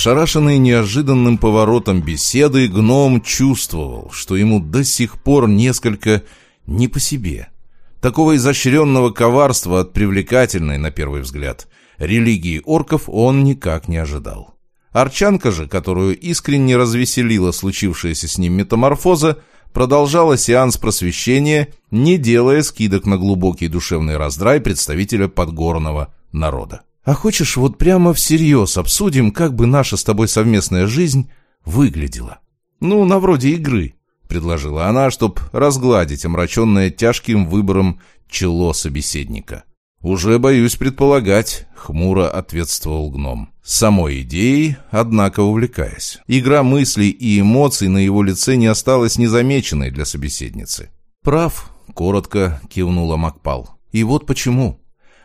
Ошарашенный неожиданным поворотом беседы, гном чувствовал, что ему до сих пор несколько не по себе. Такого изощренного коварства от привлекательной, на первый взгляд, религии орков он никак не ожидал. Арчанка же, которую искренне развеселила случившаяся с ним метаморфоза, продолжала сеанс просвещения, не делая скидок на глубокий душевный раздрай представителя подгорного народа. «А хочешь, вот прямо всерьез обсудим, как бы наша с тобой совместная жизнь выглядела? Ну, на вроде игры», — предложила она, чтоб разгладить омраченное тяжким выбором чело собеседника. «Уже боюсь предполагать», — хмуро ответствовал гном. Самой идеей, однако увлекаясь. Игра мыслей и эмоций на его лице не осталась незамеченной для собеседницы. «Прав», — коротко кивнула Макпал. «И вот почему.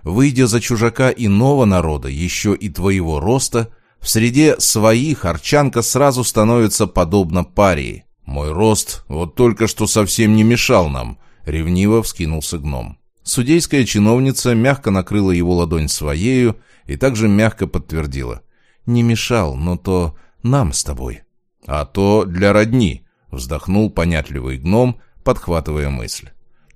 Выйдя за чужака иного народа, еще и твоего роста, в среде своих арчанка сразу становится подобно парии. Мой рост вот только что совсем не мешал нам», — ревниво вскинулся гном. Судейская чиновница мягко накрыла его ладонь своею и также мягко подтвердила. «Не мешал, но то нам с тобой». «А то для родни», — вздохнул понятливый гном, подхватывая мысль.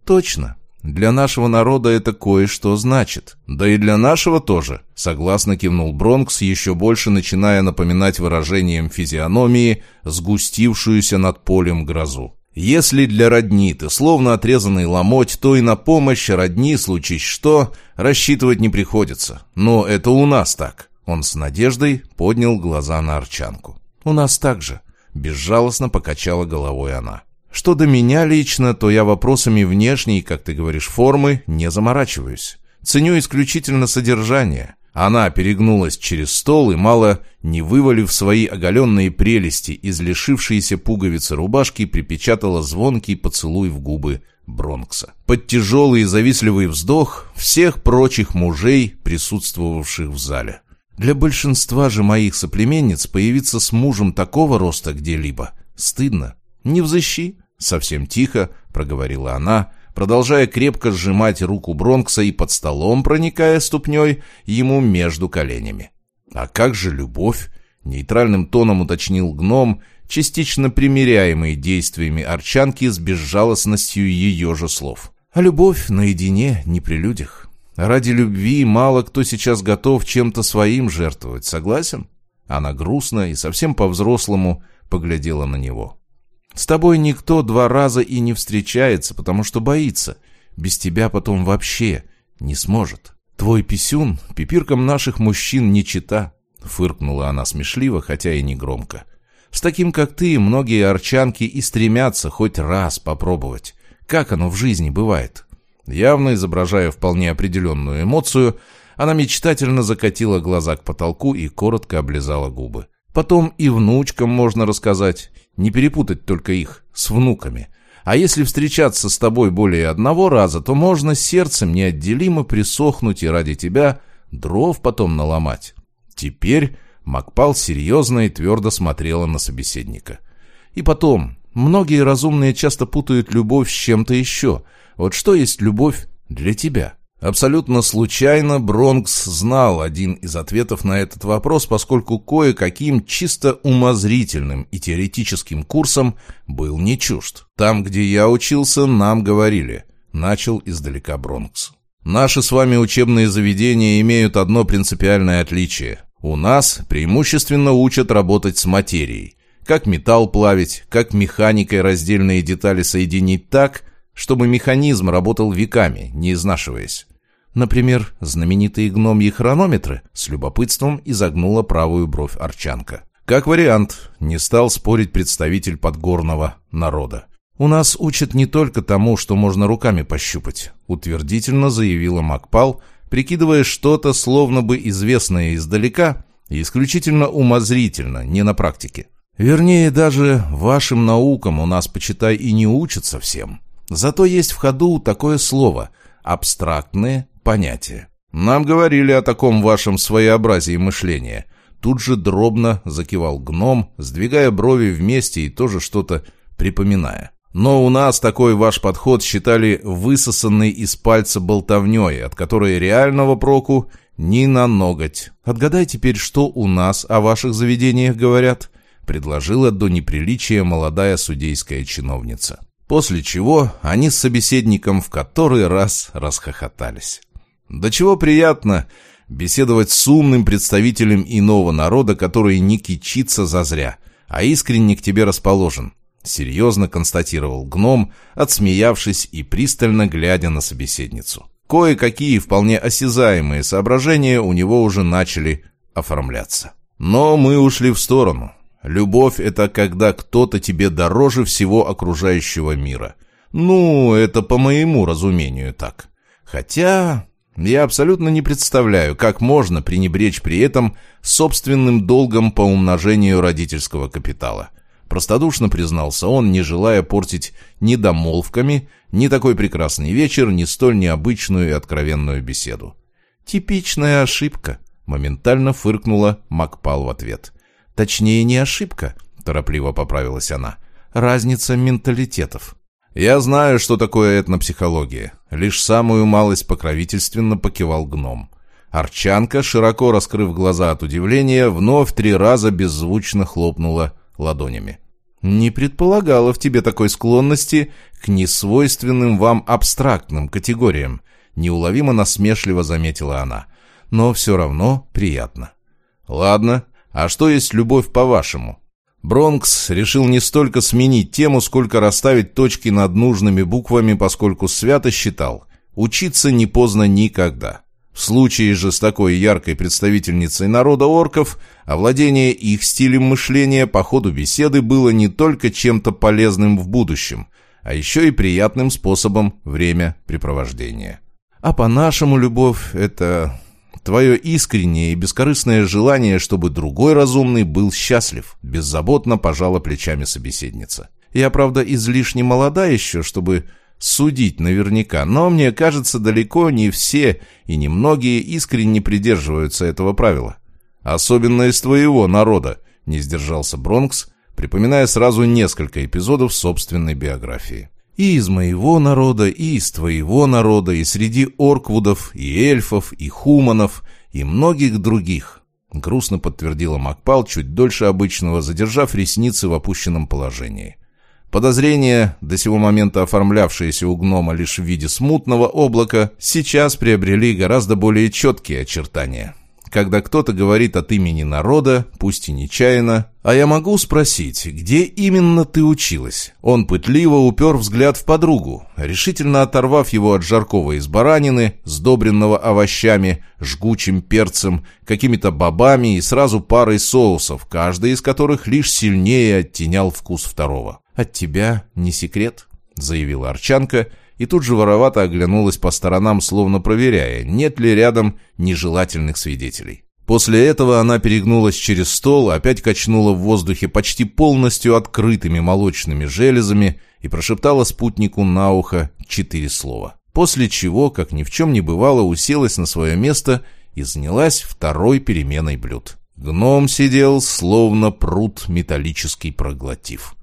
«Точно. Для нашего народа это кое-что значит. Да и для нашего тоже», — согласно кивнул Бронкс, еще больше начиная напоминать выражением физиономии сгустившуюся над полем грозу. Если для родни ты словно отрезанный ломоть, то и на помощь родни, случись что, рассчитывать не приходится. Но это у нас так. Он с надеждой поднял глаза на Арчанку. У нас так же. Безжалостно покачала головой она. Что до меня лично, то я вопросами внешней, как ты говоришь, формы не заморачиваюсь. Ценю исключительно содержание. Она перегнулась через стол и, мало не вывалив свои оголенные прелести из лишившейся пуговицы рубашки, припечатала звонкий поцелуй в губы Бронкса. Под тяжелый и завистливый вздох всех прочих мужей, присутствовавших в зале. Для большинства же моих соплеменниц появиться с мужем такого роста где-либо стыдно. Не взыщи, совсем тихо проговорила она, продолжая крепко сжимать руку Бронкса и под столом проникая ступней ему между коленями. «А как же любовь?» — нейтральным тоном уточнил гном, частично примиряемый действиями Арчанки с безжалостностью ее же слов. «А любовь наедине, не при людях. Ради любви мало кто сейчас готов чем-то своим жертвовать, согласен?» Она грустно и совсем по-взрослому поглядела на него. С тобой никто два раза и не встречается, потому что боится. Без тебя потом вообще не сможет. Твой писюн пипиркам наших мужчин не чита. Фыркнула она смешливо, хотя и не громко. С таким, как ты, многие арчанки и стремятся хоть раз попробовать. Как оно в жизни бывает? Явно изображая вполне определенную эмоцию, она мечтательно закатила глаза к потолку и коротко облизала губы. Потом и внучкам можно рассказать, не перепутать только их с внуками. А если встречаться с тобой более одного раза, то можно сердцем неотделимо присохнуть и ради тебя дров потом наломать. Теперь Макпал серьезно и твердо смотрела на собеседника. И потом, многие разумные часто путают любовь с чем-то еще. Вот что есть любовь для тебя? Абсолютно случайно Бронкс знал один из ответов на этот вопрос, поскольку кое-каким чисто умозрительным и теоретическим курсом был не чужд. Там, где я учился, нам говорили. Начал издалека Бронкс. Наши с вами учебные заведения имеют одно принципиальное отличие. У нас преимущественно учат работать с материей. Как металл плавить, как механикой раздельные детали соединить так, чтобы механизм работал веками, не изнашиваясь. Например, знаменитые гномьи хронометры с любопытством изогнула правую бровь Арчанка. Как вариант, не стал спорить представитель подгорного народа. «У нас учат не только тому, что можно руками пощупать», утвердительно заявила Макпал, прикидывая что-то, словно бы известное издалека, и исключительно умозрительно, не на практике. Вернее, даже вашим наукам у нас, почитай, и не учатся всем. Зато есть в ходу такое слово – абстрактные понятия. Нам говорили о таком вашем своеобразии мышления. Тут же дробно закивал гном, сдвигая брови вместе и тоже что-то припоминая. Но у нас такой ваш подход считали высосанный из пальца болтовней, от которой реального проку ни на ноготь. Отгадай теперь, что у нас о ваших заведениях говорят», — предложила до неприличия молодая судейская чиновница. После чего они с собеседником в который раз расхохотались. «Да чего приятно беседовать с умным представителем иного народа, который не кичится зазря, а искренне к тебе расположен», — серьезно констатировал гном, отсмеявшись и пристально глядя на собеседницу. Кое-какие вполне осязаемые соображения у него уже начали оформляться. Но мы ушли в сторону. Любовь — это когда кто-то тебе дороже всего окружающего мира. Ну, это по моему разумению так. Хотя я абсолютно не представляю, как можно пренебречь при этом собственным долгом по умножению родительского капитала. Простодушно признался он, не желая портить ни домолвками, ни такой прекрасный вечер, ни столь необычную и откровенную беседу. «Типичная ошибка», — моментально фыркнула Макпал в ответ. «Точнее, не ошибка», — торопливо поправилась она. «Разница менталитетов». «Я знаю, что такое этнопсихология». Лишь самую малость покровительственно покивал гном. Арчанка, широко раскрыв глаза от удивления, вновь три раза беззвучно хлопнула ладонями. «Не предполагала в тебе такой склонности к несвойственным вам абстрактным категориям», неуловимо насмешливо заметила она. «Но все равно приятно». «Ладно, а что есть любовь по-вашему?» Бронкс решил не столько сменить тему, сколько расставить точки над нужными буквами, поскольку свято считал «учиться не поздно никогда». В случае же с такой яркой представительницей народа орков, овладение их стилем мышления по ходу беседы было не только чем-то полезным в будущем, а еще и приятным способом времяпрепровождения. А по-нашему, любовь — это твое искреннее и бескорыстное желание, чтобы другой разумный был счастлив, беззаботно пожала плечами собеседница. Я, правда, излишне молода еще, чтобы судить наверняка, но мне кажется, далеко не все и немногие искренне придерживаются этого правила. Особенно из твоего народа, не сдержался Бронкс, припоминая сразу несколько эпизодов собственной биографии. И из моего народа, и из твоего народа, и среди орквудов, и эльфов, и хуманов, и многих других. Грустно подтвердила Макпал, чуть дольше обычного, задержав ресницы в опущенном положении. Подозрения, до сего момента оформлявшиеся у гнома лишь в виде смутного облака, сейчас приобрели гораздо более четкие очертания. Когда кто-то говорит от имени народа, пусть и нечаянно, «А я могу спросить, где именно ты училась?» Он пытливо упер взгляд в подругу, решительно оторвав его от жаркого из баранины, сдобренного овощами, жгучим перцем, какими-то бобами и сразу парой соусов, каждый из которых лишь сильнее оттенял вкус второго. «От тебя не секрет», — заявила Арчанка, и тут же воровато оглянулась по сторонам, словно проверяя, нет ли рядом нежелательных свидетелей. После этого она перегнулась через стол, опять качнула в воздухе почти полностью открытыми молочными железами и прошептала спутнику на ухо четыре слова. После чего, как ни в чем не бывало, уселась на свое место и занялась второй переменой блюд. Гном сидел, словно пруд металлический проглотив.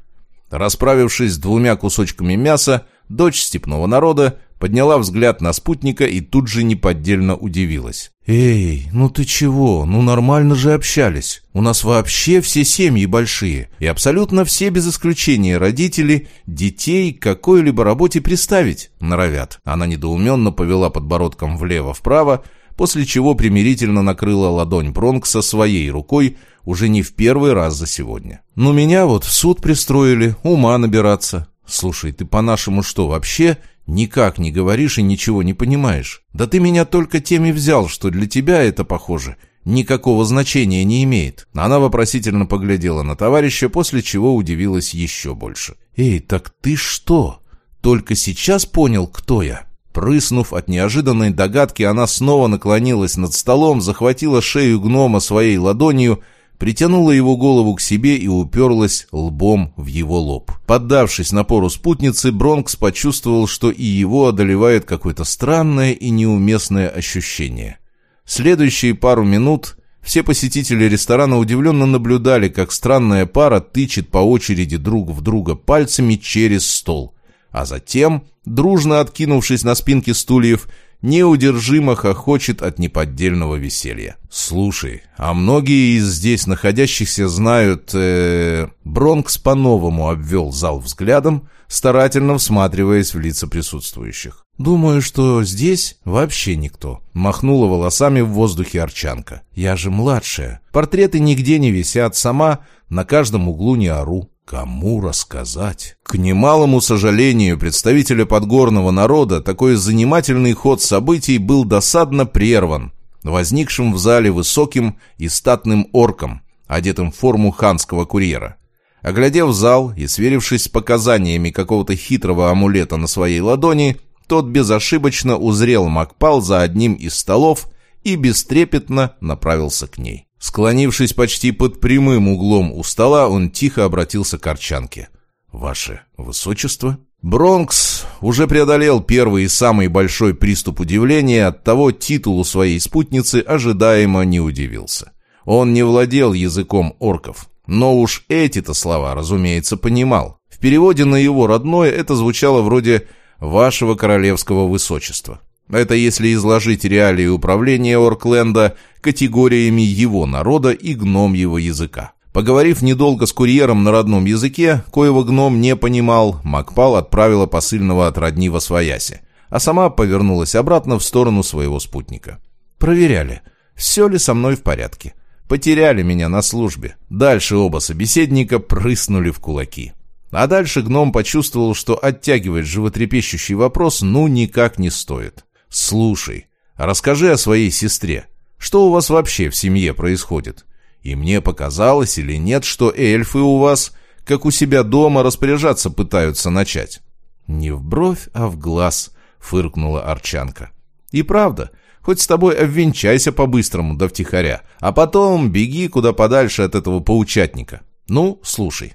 Расправившись двумя кусочками мяса, дочь степного народа подняла взгляд на спутника и тут же неподдельно удивилась. «Эй, ну ты чего? Ну нормально же общались. У нас вообще все семьи большие, и абсолютно все без исключения родители детей к какой-либо работе приставить норовят». Она недоуменно повела подбородком влево-вправо, после чего примирительно накрыла ладонь Бронкса своей рукой, уже не в первый раз за сегодня. «Ну меня вот в суд пристроили, ума набираться. Слушай, ты по-нашему что, вообще никак не говоришь и ничего не понимаешь? Да ты меня только теми взял, что для тебя это, похоже, никакого значения не имеет». Она вопросительно поглядела на товарища, после чего удивилась еще больше. «Эй, так ты что, только сейчас понял, кто я?» Прыснув от неожиданной догадки, она снова наклонилась над столом, захватила шею гнома своей ладонью притянула его голову к себе и уперлась лбом в его лоб. Поддавшись напору спутницы, Бронкс почувствовал, что и его одолевает какое-то странное и неуместное ощущение. Следующие пару минут все посетители ресторана удивленно наблюдали, как странная пара тычет по очереди друг в друга пальцами через стол, а затем, дружно откинувшись на спинки стульев, неудержимо хохочет от неподдельного веселья. «Слушай, а многие из здесь находящихся знают...» э... Бронкс по-новому обвел зал взглядом, старательно всматриваясь в лица присутствующих. «Думаю, что здесь вообще никто», — махнула волосами в воздухе Арчанка. «Я же младшая. Портреты нигде не висят, сама на каждом углу не ору. Кому рассказать? К немалому сожалению представителя подгорного народа такой занимательный ход событий был досадно прерван возникшим в зале высоким и статным орком, одетым в форму ханского курьера. Оглядев зал и сверившись с показаниями какого-то хитрого амулета на своей ладони, тот безошибочно узрел Макпал за одним из столов и бестрепетно направился к ней. Склонившись почти под прямым углом у стола, он тихо обратился к Арчанке. «Ваше Высочество?» Бронкс уже преодолел первый и самый большой приступ удивления, от того титулу своей спутницы ожидаемо не удивился. Он не владел языком орков, но уж эти-то слова, разумеется, понимал. В переводе на его родное это звучало вроде «Вашего королевского высочества». Это если изложить реалии управления Оркленда категориями его народа и гном его языка. Поговорив недолго с курьером на родном языке, коего гном не понимал, Макпал отправила посыльного от родни во свояси, а сама повернулась обратно в сторону своего спутника. «Проверяли, все ли со мной в порядке. Потеряли меня на службе». Дальше оба собеседника прыснули в кулаки. А дальше гном почувствовал, что оттягивать животрепещущий вопрос ну никак не стоит. «Слушай, расскажи о своей сестре. Что у вас вообще в семье происходит? И мне показалось или нет, что эльфы у вас, как у себя дома, распоряжаться пытаются начать?» «Не в бровь, а в глаз», — фыркнула Арчанка. «И правда, хоть с тобой обвенчайся по-быстрому да втихаря, а потом беги куда подальше от этого паучатника. Ну, слушай».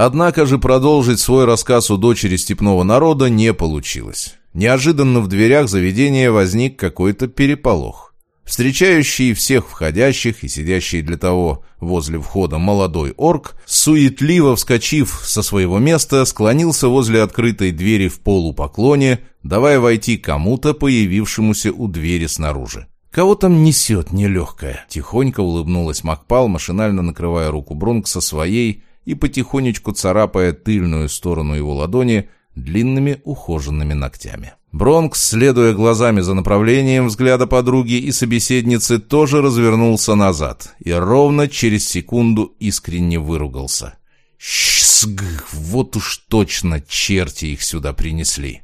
Однако же продолжить свой рассказ у дочери степного народа не получилось. Неожиданно в дверях заведения возник какой-то переполох. Встречающий всех входящих и сидящий для того возле входа молодой орк, суетливо вскочив со своего места, склонился возле открытой двери в полупоклоне, давая войти кому-то, появившемуся у двери снаружи. «Кого там несет нелегкая?» Тихонько улыбнулась Макпал, машинально накрывая руку Бронкса своей, и потихонечку царапая тыльную сторону его ладони длинными ухоженными ногтями. Бронкс, следуя глазами за направлением взгляда подруги и собеседницы, тоже развернулся назад и ровно через секунду искренне выругался. «Шсг! Вот уж точно черти их сюда принесли!»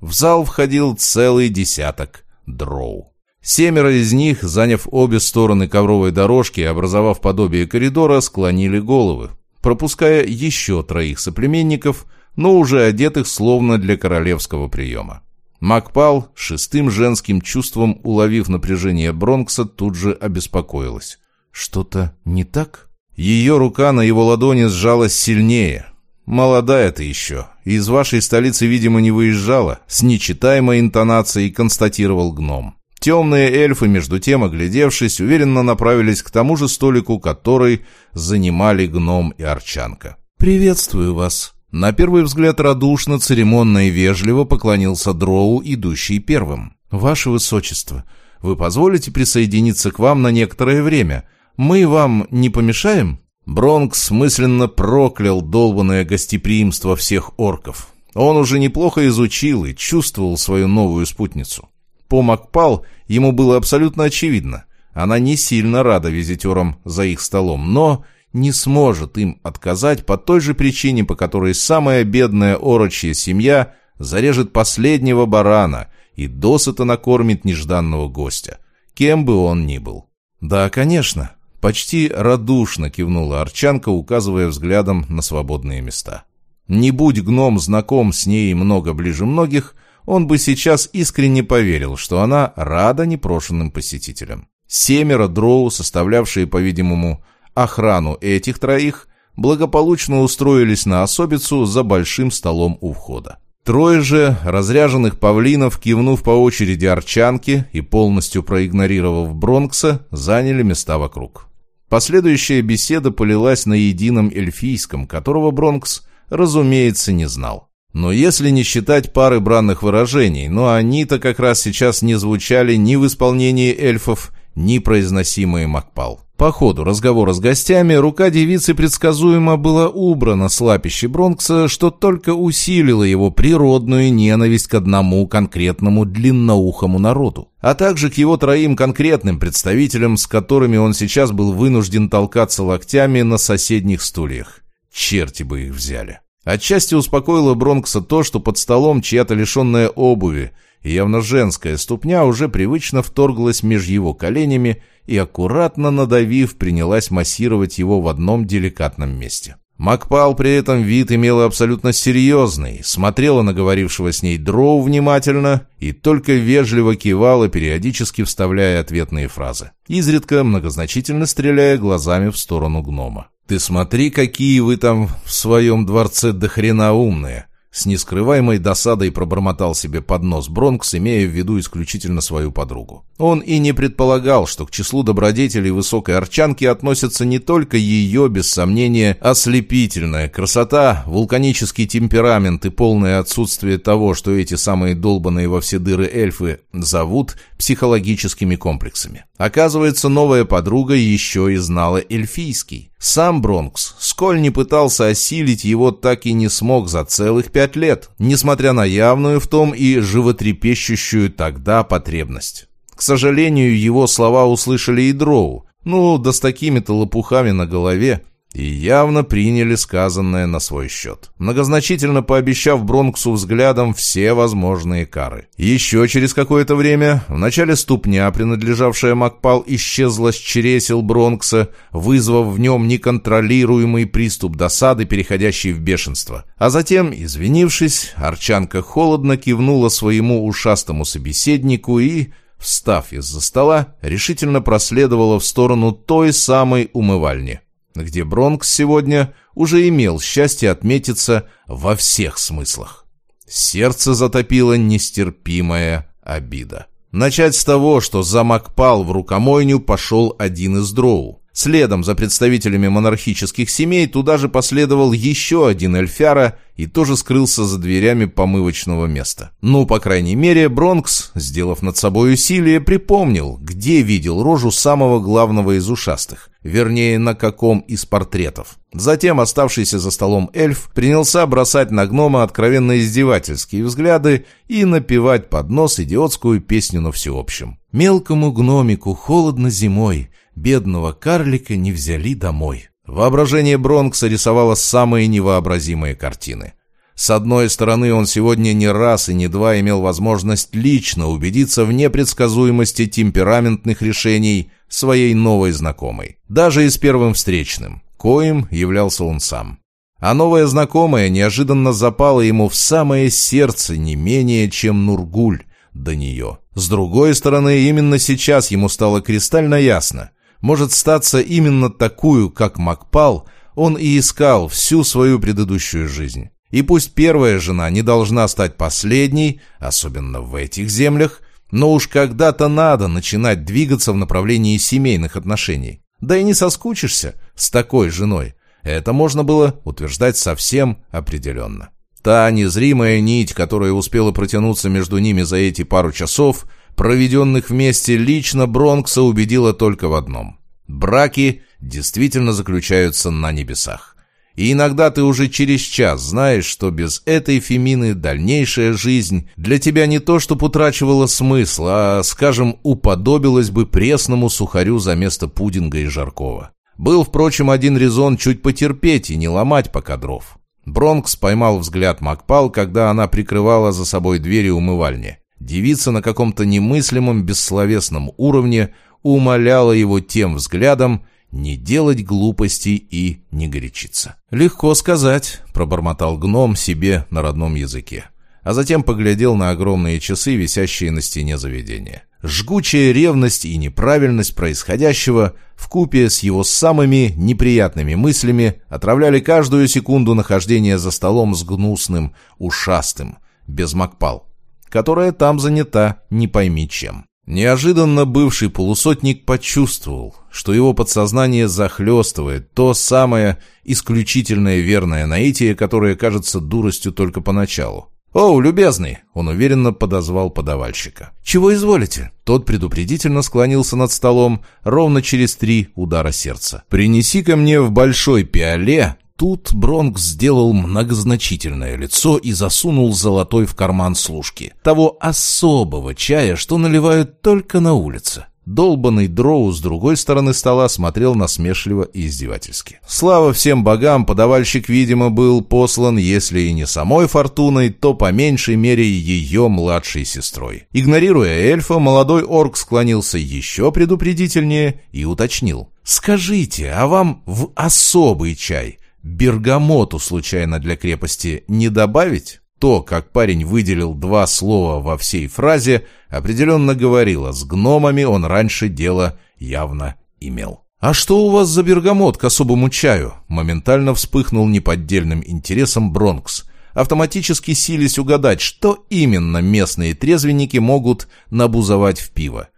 В зал входил целый десяток дроу. Семеро из них, заняв обе стороны ковровой дорожки и образовав подобие коридора, склонили головы, пропуская еще троих соплеменников, но уже одетых словно для королевского приема. Макпал, шестым женским чувством уловив напряжение Бронкса, тут же обеспокоилась. «Что-то не так?» Ее рука на его ладони сжалась сильнее. «Молодая ты еще. Из вашей столицы, видимо, не выезжала», — с нечитаемой интонацией констатировал гном. Темные эльфы, между тем, оглядевшись, уверенно направились к тому же столику, который занимали гном и арчанка. «Приветствую вас!» На первый взгляд радушно, церемонно и вежливо поклонился Дроу, идущий первым. «Ваше Высочество, вы позволите присоединиться к вам на некоторое время? Мы вам не помешаем?» Бронкс мысленно проклял долбанное гостеприимство всех орков. Он уже неплохо изучил и чувствовал свою новую спутницу. По Макпал ему было абсолютно очевидно. Она не сильно рада визитерам за их столом, но не сможет им отказать по той же причине, по которой самая бедная орочья семья зарежет последнего барана и досыта накормит нежданного гостя, кем бы он ни был. «Да, конечно», — почти радушно кивнула Арчанка, указывая взглядом на свободные места. Не будь гном знаком с ней много ближе многих, он бы сейчас искренне поверил, что она рада непрошенным посетителям. Семеро дроу, составлявшие, по-видимому, охрану этих троих, благополучно устроились на особицу за большим столом у входа. Трое же разряженных павлинов, кивнув по очереди арчанки и полностью проигнорировав Бронкса, заняли места вокруг. Последующая беседа полилась на едином эльфийском, которого Бронкс, разумеется, не знал. Но если не считать пары бранных выражений, но они-то как раз сейчас не звучали ни в исполнении эльфов, ни произносимые Макпал. По ходу разговора с гостями рука девицы предсказуемо была убрана с лапищи Бронкса, что только усилило его природную ненависть к одному конкретному длинноухому народу, а также к его троим конкретным представителям, с которыми он сейчас был вынужден толкаться локтями на соседних стульях. Черти бы их взяли. Отчасти успокоило Бронкса то, что под столом чья-то лишенная обуви явно женская ступня уже привычно вторглась меж его коленями и, аккуратно надавив, принялась массировать его в одном деликатном месте. Макпал при этом вид имела абсолютно серьезный, смотрела на говорившего с ней дроу внимательно и только вежливо кивала, периодически вставляя ответные фразы, изредка многозначительно стреляя глазами в сторону гнома. «Ты смотри, какие вы там в своем дворце до хрена умные!» С нескрываемой досадой пробормотал себе под нос Бронкс, имея в виду исключительно свою подругу. Он и не предполагал, что к числу добродетелей высокой арчанки относятся не только ее, без сомнения, ослепительная красота, вулканический темперамент и полное отсутствие того, что эти самые долбанные во все дыры эльфы зовут психологическими комплексами. Оказывается, новая подруга еще и знала эльфийский. Сам Бронкс, сколь не пытался осилить его, так и не смог за целых пять лет, несмотря на явную в том и животрепещущую тогда потребность. К сожалению, его слова услышали и Дроу, ну, да с такими-то лопухами на голове, и явно приняли сказанное на свой счет, многозначительно пообещав Бронксу взглядом все возможные кары. Еще через какое-то время в начале ступня, принадлежавшая Макпал, исчезла с чересел Бронкса, вызвав в нем неконтролируемый приступ досады, переходящий в бешенство. А затем, извинившись, Арчанка холодно кивнула своему ушастому собеседнику и, встав из-за стола, решительно проследовала в сторону той самой умывальни где Бронкс сегодня уже имел счастье отметиться во всех смыслах. Сердце затопило нестерпимая обида. Начать с того, что за Макпал в рукомойню пошел один из дроу. Следом за представителями монархических семей туда же последовал еще один эльфяра и тоже скрылся за дверями помывочного места. Ну, по крайней мере, Бронкс, сделав над собой усилие, припомнил, где видел рожу самого главного из ушастых, вернее, на каком из портретов. Затем оставшийся за столом эльф принялся бросать на гнома откровенно издевательские взгляды и напевать под нос идиотскую песню на всеобщем. «Мелкому гномику холодно зимой, бедного карлика не взяли домой. Воображение Бронкса рисовало самые невообразимые картины. С одной стороны, он сегодня не раз и не два имел возможность лично убедиться в непредсказуемости темпераментных решений своей новой знакомой. Даже и с первым встречным, коим являлся он сам. А новая знакомая неожиданно запала ему в самое сердце не менее, чем Нургуль до нее. С другой стороны, именно сейчас ему стало кристально ясно – может статься именно такую, как Макпал, он и искал всю свою предыдущую жизнь. И пусть первая жена не должна стать последней, особенно в этих землях, но уж когда-то надо начинать двигаться в направлении семейных отношений. Да и не соскучишься с такой женой. Это можно было утверждать совсем определенно. Та незримая нить, которая успела протянуться между ними за эти пару часов – проведенных вместе, лично Бронкса убедила только в одном. Браки действительно заключаются на небесах. И иногда ты уже через час знаешь, что без этой Фемины дальнейшая жизнь для тебя не то что утрачивала смысл, а, скажем, уподобилась бы пресному сухарю за место пудинга и жаркого. Был, впрочем, один резон чуть потерпеть и не ломать пока дров. Бронкс поймал взгляд Макпал, когда она прикрывала за собой двери умывальни. Девица на каком-то немыслимом бессловесном уровне умоляла его тем взглядом не делать глупостей и не горячиться. «Легко сказать», — пробормотал гном себе на родном языке, а затем поглядел на огромные часы, висящие на стене заведения. Жгучая ревность и неправильность происходящего в купе с его самыми неприятными мыслями отравляли каждую секунду нахождения за столом с гнусным, ушастым, без макпал которая там занята не пойми чем. Неожиданно бывший полусотник почувствовал, что его подсознание захлестывает то самое исключительное верное наитие, которое кажется дуростью только поначалу. «Оу, любезный!» — он уверенно подозвал подавальщика. «Чего изволите?» Тот предупредительно склонился над столом ровно через три удара сердца. «Принеси ко мне в большой пиале Тут Бронкс сделал многозначительное лицо и засунул золотой в карман служки. Того особого чая, что наливают только на улице. Долбанный дроу с другой стороны стола смотрел насмешливо и издевательски. Слава всем богам, подавальщик, видимо, был послан, если и не самой Фортуной, то по меньшей мере ее младшей сестрой. Игнорируя эльфа, молодой орк склонился еще предупредительнее и уточнил. «Скажите, а вам в особый чай бергамоту случайно для крепости не добавить?» То, как парень выделил два слова во всей фразе, определенно говорило, с гномами он раньше дело явно имел. «А что у вас за бергамот к особому чаю?» Моментально вспыхнул неподдельным интересом Бронкс, автоматически сились угадать, что именно местные трезвенники могут набузовать в пиво.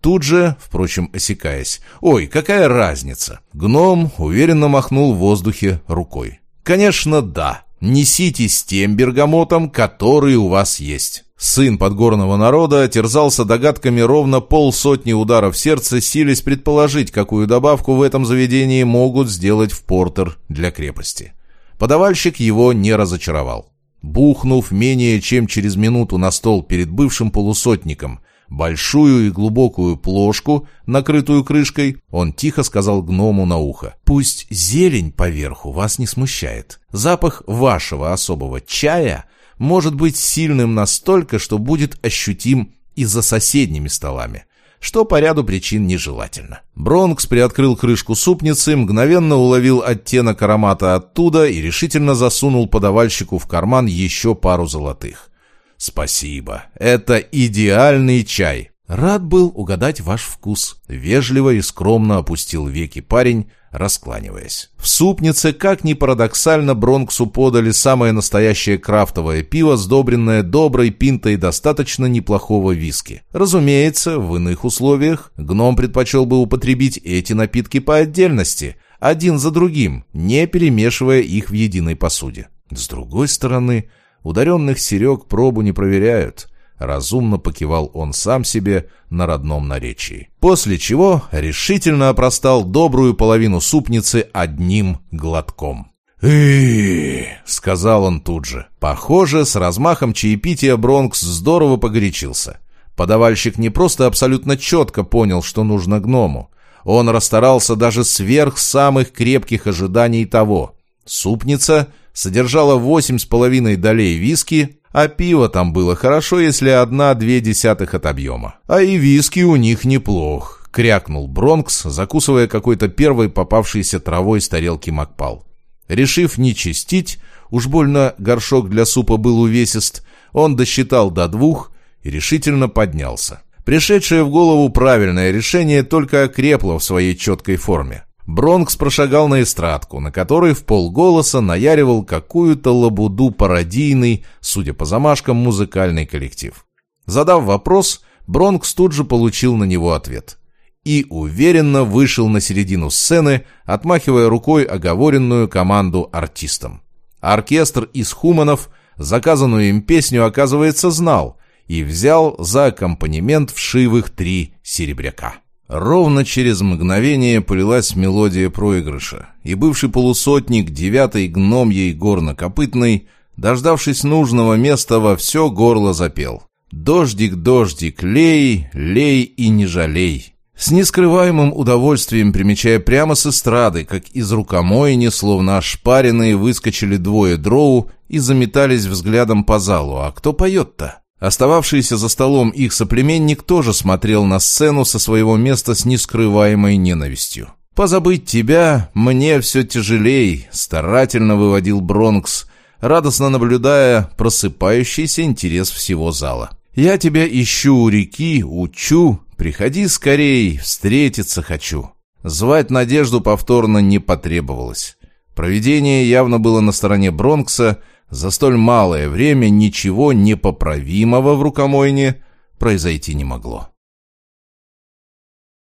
Тут же, впрочем, осекаясь, «Ой, какая разница?» Гном уверенно махнул в воздухе рукой. «Конечно, да. Неситесь тем бергамотом, который у вас есть». Сын подгорного народа терзался догадками ровно полсотни ударов сердца, силясь предположить, какую добавку в этом заведении могут сделать в портер для крепости. Подавальщик его не разочаровал. Бухнув менее чем через минуту на стол перед бывшим полусотником, большую и глубокую плошку, накрытую крышкой, он тихо сказал гному на ухо. «Пусть зелень поверху вас не смущает. Запах вашего особого чая может быть сильным настолько, что будет ощутим и за соседними столами» что по ряду причин нежелательно. Бронкс приоткрыл крышку супницы, мгновенно уловил оттенок аромата оттуда и решительно засунул подавальщику в карман еще пару золотых. «Спасибо. Это идеальный чай». «Рад был угадать ваш вкус», — вежливо и скромно опустил веки парень, раскланиваясь. В супнице, как ни парадоксально, Бронксу подали самое настоящее крафтовое пиво, сдобренное доброй пинтой достаточно неплохого виски. Разумеется, в иных условиях гном предпочел бы употребить эти напитки по отдельности, один за другим, не перемешивая их в единой посуде. С другой стороны, Ударенных серег пробу не проверяют. Разумно покивал он сам себе на родном наречии. После чего решительно опростал добрую половину супницы одним глотком. «Эй!» — сказал он тут же. Похоже, с размахом чаепития Бронкс здорово погорячился. Подавальщик не просто абсолютно четко понял, что нужно гному. Он расстарался даже сверх самых крепких ожиданий того. Супница содержала восемь с половиной долей виски, а пиво там было хорошо, если одна-две десятых от объема. А и виски у них неплох, крякнул Бронкс, закусывая какой-то первой попавшейся травой с тарелки Макпал. Решив не чистить, уж больно горшок для супа был увесист, он досчитал до двух и решительно поднялся. Пришедшее в голову правильное решение только окрепло в своей четкой форме. Бронкс прошагал на эстрадку, на которой в полголоса наяривал какую-то лабуду пародийный, судя по замашкам, музыкальный коллектив. Задав вопрос, Бронкс тут же получил на него ответ. И уверенно вышел на середину сцены, отмахивая рукой оговоренную команду артистам. Оркестр из хуманов заказанную им песню, оказывается, знал и взял за аккомпанемент вшивых три серебряка. Ровно через мгновение полилась мелодия проигрыша, и бывший полусотник девятой гномьей горнокопытной, дождавшись нужного места, во все горло запел. «Дождик, дождик, лей, лей и не жалей». С нескрываемым удовольствием, примечая прямо с эстрады, как из рукомойни, словно ошпаренные, выскочили двое дроу и заметались взглядом по залу. А кто поет-то? Остававшийся за столом их соплеменник тоже смотрел на сцену со своего места с нескрываемой ненавистью. «Позабыть тебя мне все тяжелей», — старательно выводил Бронкс, радостно наблюдая просыпающийся интерес всего зала. «Я тебя ищу у реки, учу, приходи скорей, встретиться хочу». Звать Надежду повторно не потребовалось. Проведение явно было на стороне Бронкса — за столь малое время ничего непоправимого в рукомойне произойти не могло.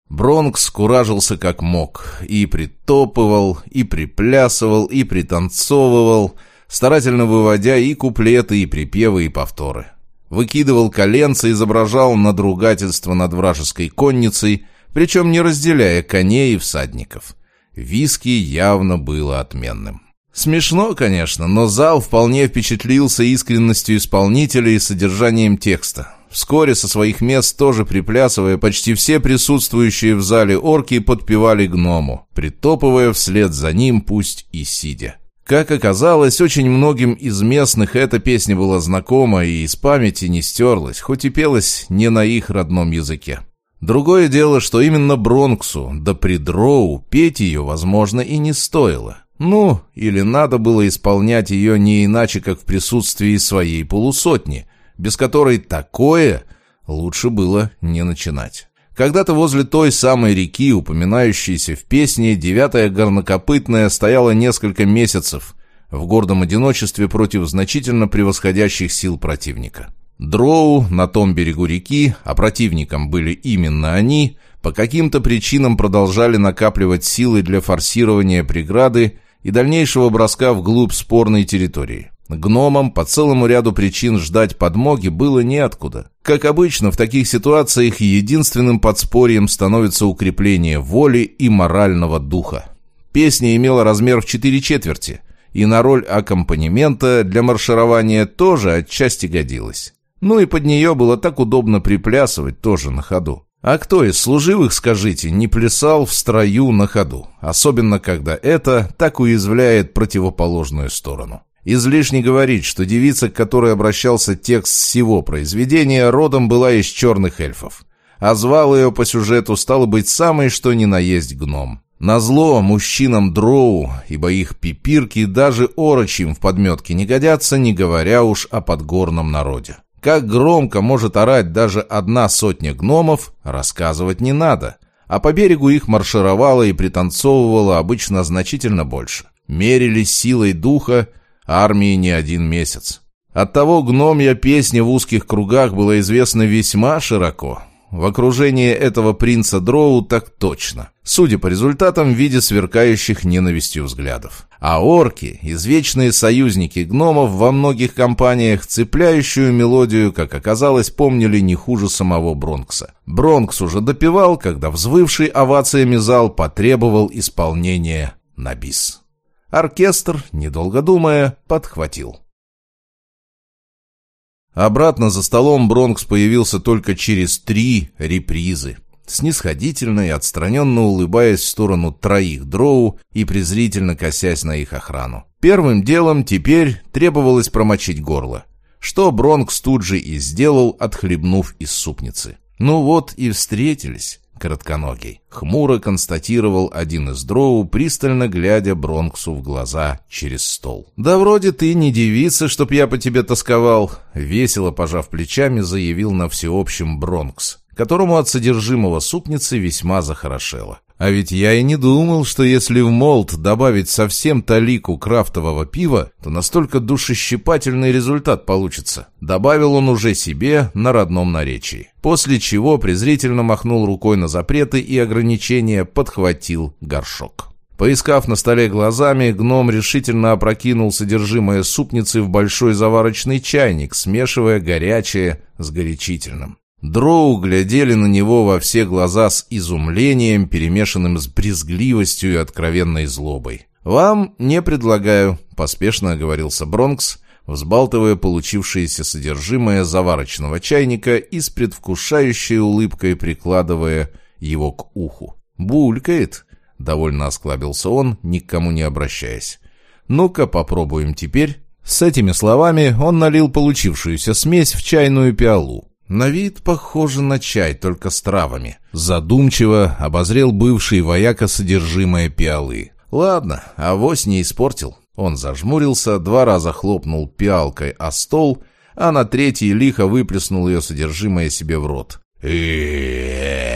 Бронкс куражился как мог, и притопывал, и приплясывал, и пританцовывал, старательно выводя и куплеты, и припевы, и повторы. Выкидывал коленца, изображал надругательство над вражеской конницей, причем не разделяя коней и всадников. Виски явно было отменным. Смешно, конечно, но зал вполне впечатлился искренностью исполнителя и содержанием текста. Вскоре со своих мест, тоже приплясывая, почти все присутствующие в зале орки подпевали гному, притопывая вслед за ним, пусть и сидя. Как оказалось, очень многим из местных эта песня была знакома и из памяти не стерлась, хоть и пелась не на их родном языке. Другое дело, что именно Бронксу, да Придроу, петь ее, возможно, и не стоило. Ну, или надо было исполнять ее не иначе, как в присутствии своей полусотни, без которой такое лучше было не начинать. Когда-то возле той самой реки, упоминающейся в песне, девятая горнокопытная стояла несколько месяцев в гордом одиночестве против значительно превосходящих сил противника. Дроу на том берегу реки, а противником были именно они, по каким-то причинам продолжали накапливать силы для форсирования преграды и дальнейшего броска вглубь спорной территории. Гномам по целому ряду причин ждать подмоги было неоткуда. Как обычно, в таких ситуациях единственным подспорьем становится укрепление воли и морального духа. Песня имела размер в четыре четверти, и на роль аккомпанемента для марширования тоже отчасти годилась. Ну и под нее было так удобно приплясывать тоже на ходу. А кто из служивых, скажите, не плясал в строю на ходу? Особенно, когда это так уязвляет противоположную сторону. Излишне говорить, что девица, к которой обращался текст всего произведения, родом была из черных эльфов. А звал ее по сюжету стало быть самой что ни на есть гном. Назло мужчинам дроу, ибо их пипирки даже орочим в подметке не годятся, не говоря уж о подгорном народе. Как громко может орать даже одна сотня гномов, рассказывать не надо. А по берегу их маршировало и пританцовывало обычно значительно больше. Мерились силой духа, армии не один месяц. Оттого гномья песня в узких кругах была известна весьма широко. В окружении этого принца Дроу так точно. Судя по результатам в виде сверкающих ненавистью взглядов. А орки, извечные союзники гномов во многих компаниях, цепляющую мелодию, как оказалось, помнили не хуже самого Бронкса. Бронкс уже допевал, когда взвывший овациями зал потребовал исполнения на бис. Оркестр, недолго думая, подхватил. Обратно за столом Бронкс появился только через три репризы. Снисходительно и отстраненно улыбаясь в сторону троих дроу и презрительно косясь на их охрану. Первым делом теперь требовалось промочить горло, что Бронкс тут же и сделал, отхлебнув из супницы. Ну вот и встретились коротконогий. Хмуро констатировал один из дроу, пристально глядя Бронксу в глаза через стол. «Да вроде ты не девица, чтоб я по тебе тосковал», — весело пожав плечами, заявил на всеобщем Бронкс, которому от содержимого супницы весьма захорошело. А ведь я и не думал, что если в молд добавить совсем талику крафтового пива, то настолько душещипательный результат получится. Добавил он уже себе на родном наречии. После чего презрительно махнул рукой на запреты и ограничения, подхватил горшок. Поискав на столе глазами, гном решительно опрокинул содержимое супницы в большой заварочный чайник, смешивая горячее с горячительным. Дроу глядели на него во все глаза с изумлением, перемешанным с брезгливостью и откровенной злобой. «Вам не предлагаю», — поспешно оговорился Бронкс, взбалтывая получившееся содержимое заварочного чайника и с предвкушающей улыбкой прикладывая его к уху. «Булькает», — довольно осклабился он, никому не обращаясь. «Ну-ка, попробуем теперь». С этими словами он налил получившуюся смесь в чайную пиалу. На вид похоже на чай, только с травами. Задумчиво обозрел бывший вояка содержимое пиалы. Ладно, авось не испортил. Он зажмурился, два раза хлопнул пиалкой о стол, а на третий лихо выплеснул ее содержимое себе в рот. э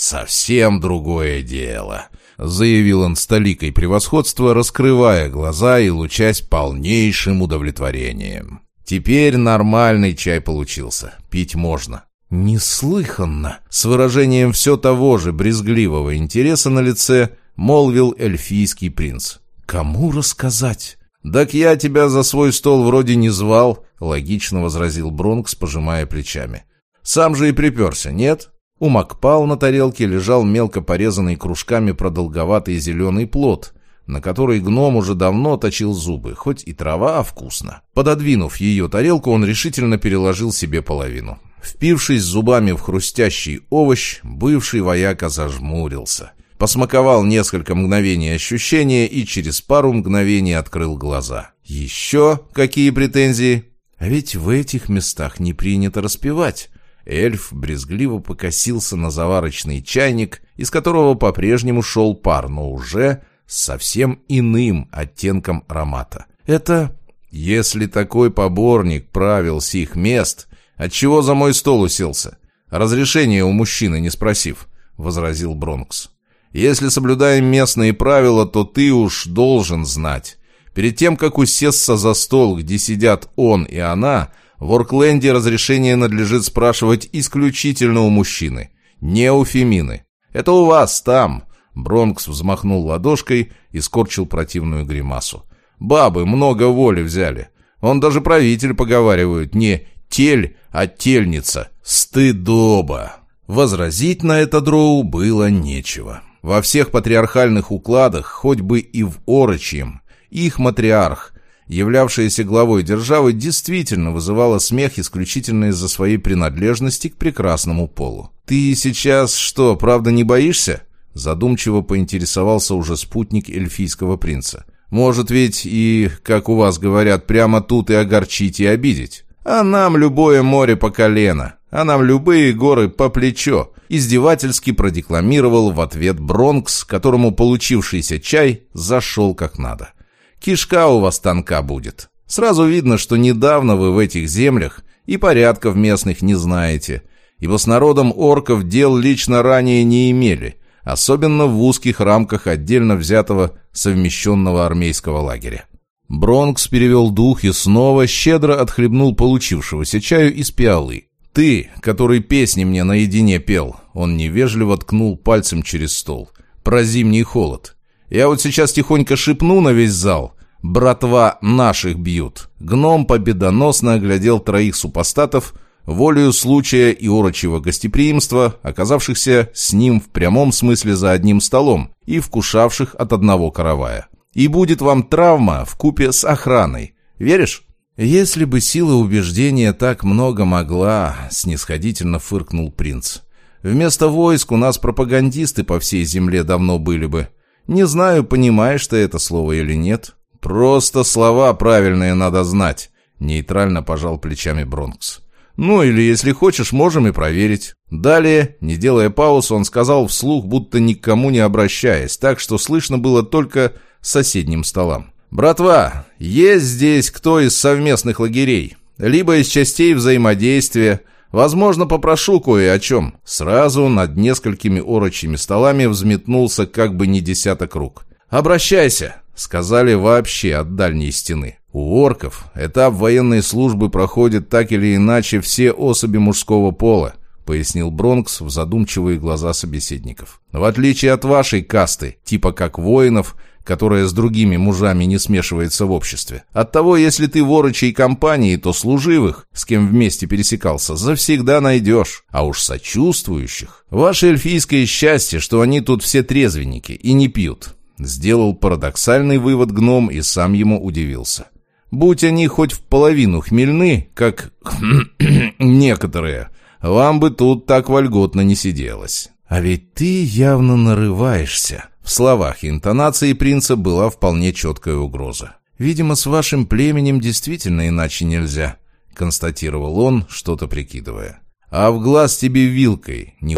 совсем другое дело», — заявил он с толикой превосходства, раскрывая глаза и лучась полнейшим удовлетворением. Теперь нормальный чай получился. Пить можно. «Неслыханно!» С выражением все того же брезгливого интереса на лице молвил эльфийский принц. «Кому рассказать?» «Так я тебя за свой стол вроде не звал», — логично возразил Бронкс, пожимая плечами. «Сам же и приперся, нет?» У Макпал на тарелке лежал мелко порезанный кружками продолговатый зеленый плод, на который гном уже давно точил зубы, хоть и трава, а вкусно. Пододвинув ее тарелку, он решительно переложил себе половину. Впившись зубами в хрустящий овощ, бывший вояка зажмурился. Посмаковал несколько мгновений ощущения и через пару мгновений открыл глаза. «Еще какие претензии?» «А ведь в этих местах не принято распевать». Эльф брезгливо покосился на заварочный чайник, из которого по-прежнему шел пар, но уже совсем иным оттенком аромата. Это, если такой поборник правил сих мест, отчего за мой стол уселся? Разрешение у мужчины не спросив, — возразил Бронкс. Если соблюдаем местные правила, то ты уж должен знать. Перед тем, как усесться за стол, где сидят он и она, в Оркленде разрешение надлежит спрашивать исключительно у мужчины, не у Фемины. Это у вас там. Бронкс взмахнул ладошкой и скорчил противную гримасу. Бабы много воли взяли. Он даже правитель поговаривают, не тель, а тельница. Стыдоба. Возразить на это дроу было нечего. Во всех патриархальных укладах, хоть бы и в Орочьем, их матриарх, являвшаяся главой державы, действительно вызывала смех исключительно из-за своей принадлежности к прекрасному полу. «Ты сейчас что, правда не боишься?» Задумчиво поинтересовался уже спутник эльфийского принца. «Может ведь и, как у вас говорят, прямо тут и огорчить и обидеть? А нам любое море по колено, а нам любые горы по плечо», издевательски продекламировал в ответ Бронкс, которому получившийся чай зашел как надо. Кишка у вас тонка будет. Сразу видно, что недавно вы в этих землях и порядков местных не знаете, ибо с народом орков дел лично ранее не имели, особенно в узких рамках отдельно взятого совмещенного армейского лагеря. Бронкс перевел дух и снова щедро отхлебнул получившегося чаю из пиалы. «Ты, который песни мне наедине пел», он невежливо ткнул пальцем через стол, «про зимний холод. Я вот сейчас тихонько шепну на весь зал. Братва наших бьют. Гном победоносно оглядел троих супостатов, волею случая и урочего гостеприимства, оказавшихся с ним в прямом смысле за одним столом и вкушавших от одного каравая. И будет вам травма в купе с охраной. Веришь? Если бы сила убеждения так много могла, снисходительно фыркнул принц. Вместо войск у нас пропагандисты по всей земле давно были бы. Не знаю, понимаешь ты это слово или нет. Просто слова правильные надо знать. Нейтрально пожал плечами Бронкс. Ну или, если хочешь, можем и проверить. Далее, не делая пауз, он сказал вслух, будто никому не обращаясь, так что слышно было только соседним столам. «Братва, есть здесь кто из совместных лагерей? Либо из частей взаимодействия, Возможно, попрошу кое о чем. Сразу над несколькими орочьими столами взметнулся как бы не десяток рук. «Обращайся!» — сказали вообще от дальней стены. У орков этап военной службы проходит так или иначе все особи мужского пола, пояснил Бронкс в задумчивые глаза собеседников. В отличие от вашей касты, типа как воинов — которая с другими мужами не смешивается в обществе. Оттого, если ты в орочей компании, то служивых, с кем вместе пересекался, завсегда найдешь. А уж сочувствующих. Ваше эльфийское счастье, что они тут все трезвенники и не пьют. Сделал парадоксальный вывод гном и сам ему удивился. Будь они хоть в половину хмельны, как некоторые, вам бы тут так вольготно не сиделось. А ведь ты явно нарываешься. В словах и интонации принца была вполне четкая угроза. «Видимо, с вашим племенем действительно иначе нельзя», — констатировал он, что-то прикидывая. «А в глаз тебе вилкой, не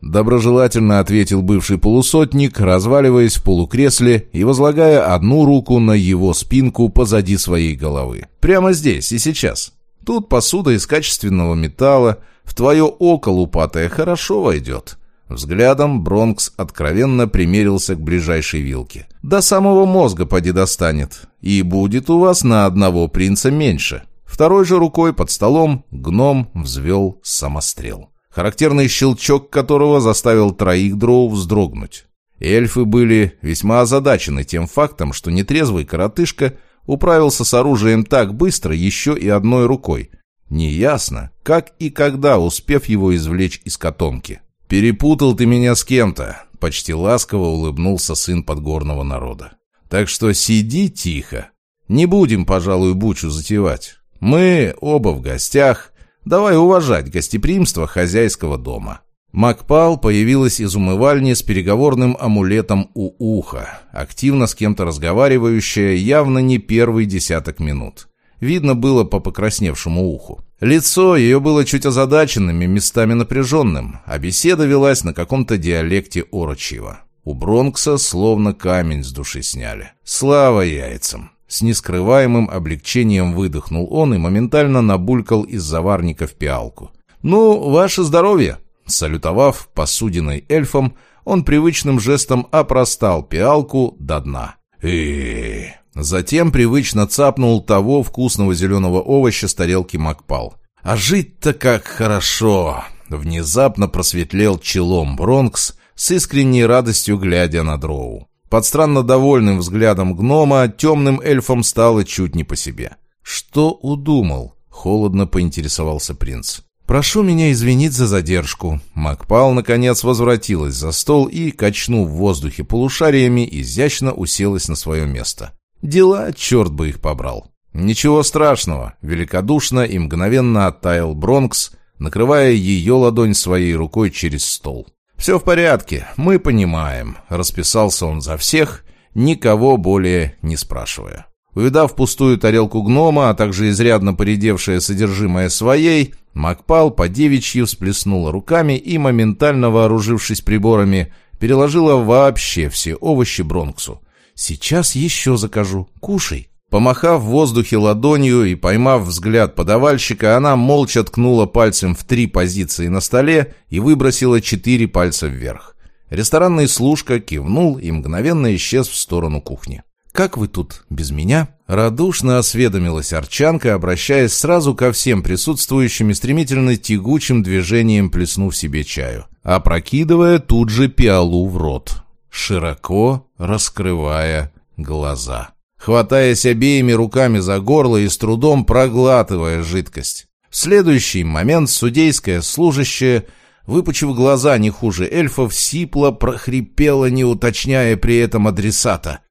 Доброжелательно ответил бывший полусотник, разваливаясь в полукресле и возлагая одну руку на его спинку позади своей головы. «Прямо здесь и сейчас. Тут посуда из качественного металла, в твое око лупатое хорошо войдет. Взглядом Бронкс откровенно примерился к ближайшей вилке. «До самого мозга поди достанет, и будет у вас на одного принца меньше». Второй же рукой под столом гном взвел самострел, характерный щелчок которого заставил троих дроу вздрогнуть. Эльфы были весьма озадачены тем фактом, что нетрезвый коротышка управился с оружием так быстро еще и одной рукой. Неясно, как и когда, успев его извлечь из котомки. «Перепутал ты меня с кем-то», — почти ласково улыбнулся сын подгорного народа. «Так что сиди тихо. Не будем, пожалуй, бучу затевать. Мы оба в гостях. Давай уважать гостеприимство хозяйского дома». Макпал появилась из умывальни с переговорным амулетом у уха, активно с кем-то разговаривающая явно не первый десяток минут. Видно было по покрасневшему уху. Лицо ее было чуть озадаченным и местами напряженным, а беседа велась на каком-то диалекте орочьего. У Бронкса словно камень с души сняли. Слава яйцам! С нескрываемым облегчением выдохнул он и моментально набулькал из заварника в пиалку. «Ну, ваше здоровье!» Салютовав посудиной эльфом, он привычным жестом опростал пиалку до дна. э Затем привычно цапнул того вкусного зеленого овоща с тарелки Макпал. «А жить-то как хорошо!» Внезапно просветлел челом Бронкс, с искренней радостью глядя на дроу. Под странно довольным взглядом гнома темным эльфом стало чуть не по себе. «Что удумал?» — холодно поинтересовался принц. «Прошу меня извинить за задержку». Макпал, наконец, возвратилась за стол и, качнув в воздухе полушариями, изящно уселась на свое место. Дела, черт бы их побрал. Ничего страшного, великодушно и мгновенно оттаял Бронкс, накрывая ее ладонь своей рукой через стол. «Все в порядке, мы понимаем», — расписался он за всех, никого более не спрашивая. Увидав пустую тарелку гнома, а также изрядно поредевшее содержимое своей, Макпал по девичью всплеснула руками и, моментально вооружившись приборами, переложила вообще все овощи Бронксу. «Сейчас еще закажу. Кушай». Помахав в воздухе ладонью и поймав взгляд подавальщика, она молча ткнула пальцем в три позиции на столе и выбросила четыре пальца вверх. Ресторанный служка кивнул и мгновенно исчез в сторону кухни. «Как вы тут, без меня?» Радушно осведомилась Арчанка, обращаясь сразу ко всем присутствующим и стремительно тягучим движением плеснув себе чаю, опрокидывая тут же пиалу в рот, широко раскрывая глаза, хватаясь обеими руками за горло и с трудом проглатывая жидкость. В следующий момент судейская служащая, выпучив глаза не хуже эльфов, сипло прохрипела, не уточняя при этом адресата —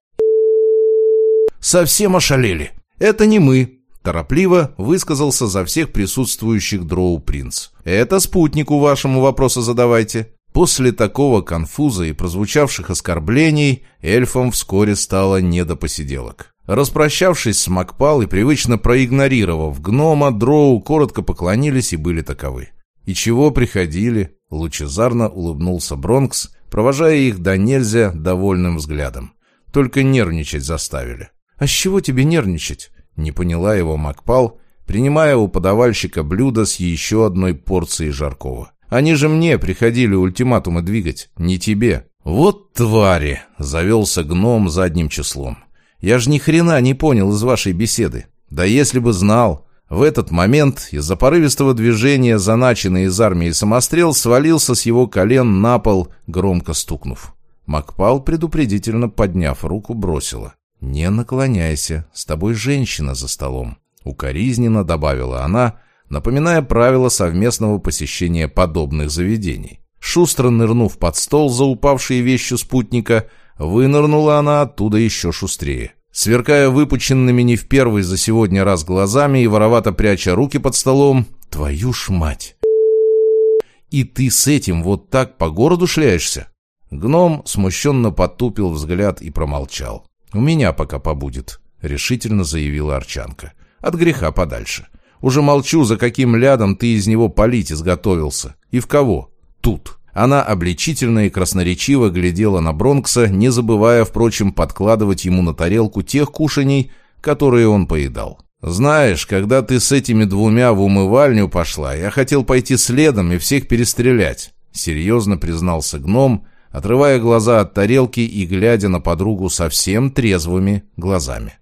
совсем ошалели. Это не мы, торопливо высказался за всех присутствующих дроу принц. Это спутнику вашему вопросу задавайте. После такого конфуза и прозвучавших оскорблений эльфам вскоре стало не до посиделок. Распрощавшись с Макпал и привычно проигнорировав гнома, дроу коротко поклонились и были таковы. «И чего приходили?» — лучезарно улыбнулся Бронкс, провожая их до нельзя довольным взглядом. «Только нервничать заставили». «А с чего тебе нервничать?» Не поняла его Макпал, принимая у подавальщика блюдо с еще одной порцией жаркого. «Они же мне приходили ультиматумы двигать, не тебе». «Вот твари!» — завелся гном задним числом. «Я же ни хрена не понял из вашей беседы. Да если бы знал!» В этот момент из-за порывистого движения заначенный из армии самострел свалился с его колен на пол, громко стукнув. Макпал, предупредительно подняв руку, бросила. «Не наклоняйся, с тобой женщина за столом», — укоризненно добавила она, напоминая правила совместного посещения подобных заведений. Шустро нырнув под стол за упавшие вещи спутника, вынырнула она оттуда еще шустрее. Сверкая выпученными не в первый за сегодня раз глазами и воровато пряча руки под столом, «Твою ж мать!» «И ты с этим вот так по городу шляешься?» Гном смущенно потупил взгляд и промолчал. «У меня пока побудет», — решительно заявила Арчанка. «От греха подальше. Уже молчу, за каким лядом ты из него палить изготовился. И в кого? Тут». Она обличительно и красноречиво глядела на Бронкса, не забывая, впрочем, подкладывать ему на тарелку тех кушаний, которые он поедал. «Знаешь, когда ты с этими двумя в умывальню пошла, я хотел пойти следом и всех перестрелять», — серьезно признался гном, отрывая глаза от тарелки и глядя на подругу совсем трезвыми глазами.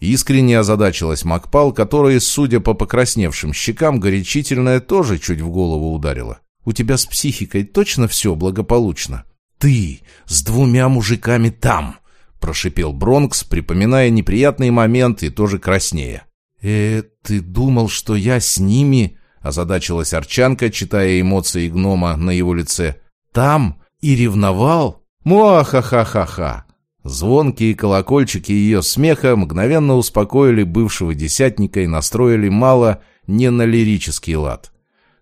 Искренне озадачилась Макпал, которая, судя по покрасневшим щекам, горячительная тоже чуть в голову ударила. «У тебя с психикой точно все благополучно?» «Ты с двумя мужиками там!» — прошипел Бронкс, припоминая неприятный момент и тоже краснея. «Э, ты думал, что я с ними?» — озадачилась Арчанка, читая эмоции гнома на его лице. «Там? И ревновал? Муа-ха-ха-ха-ха!» Звонкие колокольчики ее смеха мгновенно успокоили бывшего десятника и настроили мало не на лирический лад.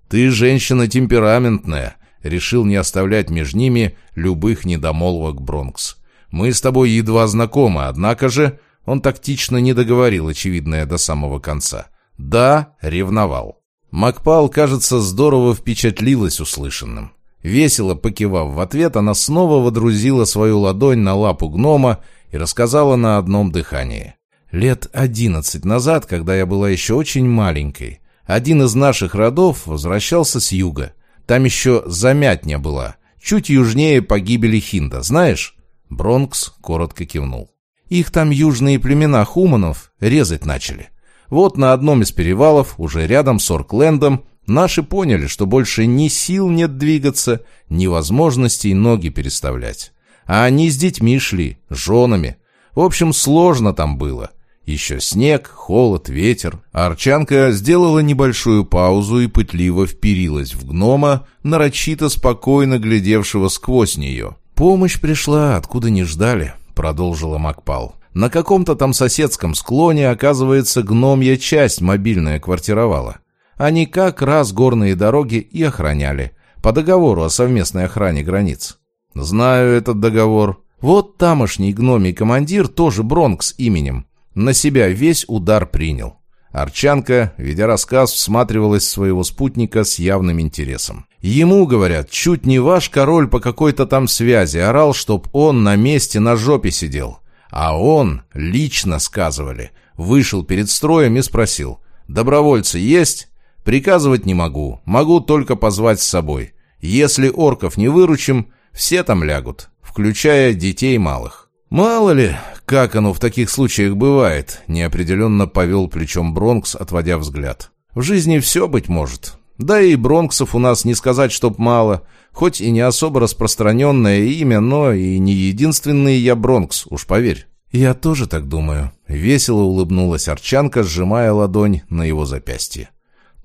«Ты женщина темпераментная», — решил не оставлять между ними любых недомолвок Бронкс. «Мы с тобой едва знакомы, однако же...» Он тактично не договорил очевидное до самого конца. «Да, ревновал». Макпал, кажется, здорово впечатлилась услышанным. Весело покивав в ответ, она снова водрузила свою ладонь на лапу гнома и рассказала на одном дыхании. Лет одиннадцать назад, когда я была еще очень маленькой, один из наших родов возвращался с юга. Там еще замятня была, чуть южнее погибели Хинда, знаешь? Бронкс коротко кивнул. Их там южные племена хуманов резать начали. Вот на одном из перевалов, уже рядом с Орклендом, Наши поняли, что больше ни сил нет двигаться, ни возможностей ноги переставлять. А они с детьми шли, женами. В общем, сложно там было. Еще снег, холод, ветер. Арчанка сделала небольшую паузу и пытливо вперилась в гнома, нарочито спокойно глядевшего сквозь нее. «Помощь пришла, откуда не ждали», — продолжила Макпал. «На каком-то там соседском склоне, оказывается, гномья часть мобильная квартировала. Они как раз горные дороги и охраняли. По договору о совместной охране границ. Знаю этот договор. Вот тамошний гномий командир, тоже Бронкс именем. На себя весь удар принял. Арчанка, ведя рассказ, всматривалась своего спутника с явным интересом. Ему, говорят, чуть не ваш король по какой-то там связи орал, чтоб он на месте на жопе сидел. А он, лично сказывали, вышел перед строем и спросил, «Добровольцы есть?» Приказывать не могу, могу только позвать с собой. Если орков не выручим, все там лягут, включая детей малых. Мало ли, как оно в таких случаях бывает, неопределенно повел плечом Бронкс, отводя взгляд. В жизни все быть может. Да и Бронксов у нас не сказать, чтоб мало. Хоть и не особо распространенное имя, но и не единственный я Бронкс, уж поверь. «Я тоже так думаю», — весело улыбнулась Арчанка, сжимая ладонь на его запястье.